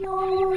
Lord,